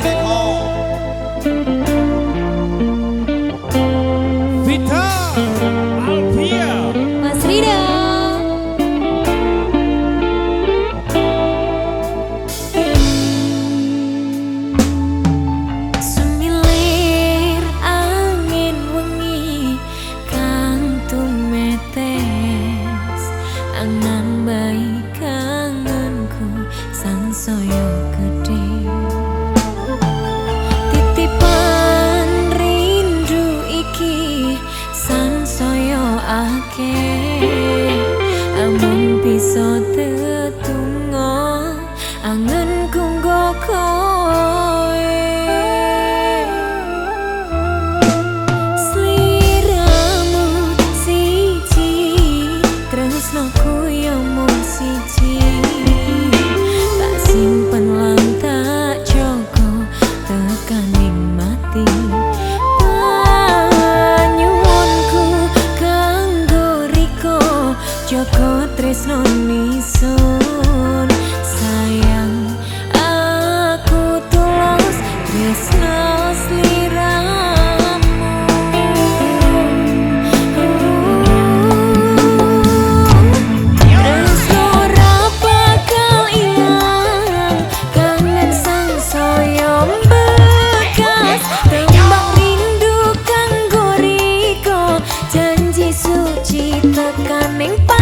Florida. Joko Tresno Nison Sayang aku tulus Tresno seliramu. Tresno rapakal ilang Kangen sang soyom bekas. Tembak rindu kan goriko. Janji suci tekan mengpah